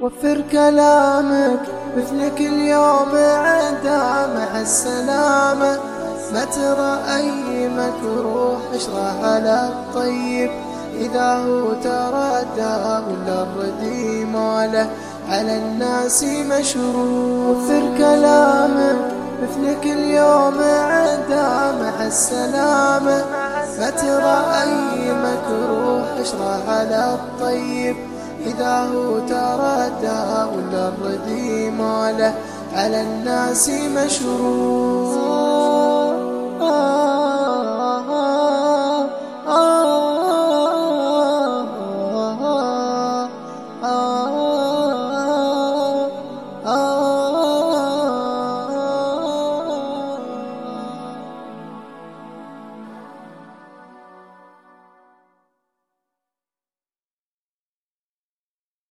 وفر كلامك مثلك اليوم عدا مع السلامة ما ترى أي مكروه أشرح على الطيب إذا هو تردى ولا الردي ماله على الناس مشروع. وفر كلامك مثلك اليوم عدا مع السلامة ما ترى أي مكروه أشرح على الطيب إذا هو تردى ولا الردي ماله على الناس مشروع.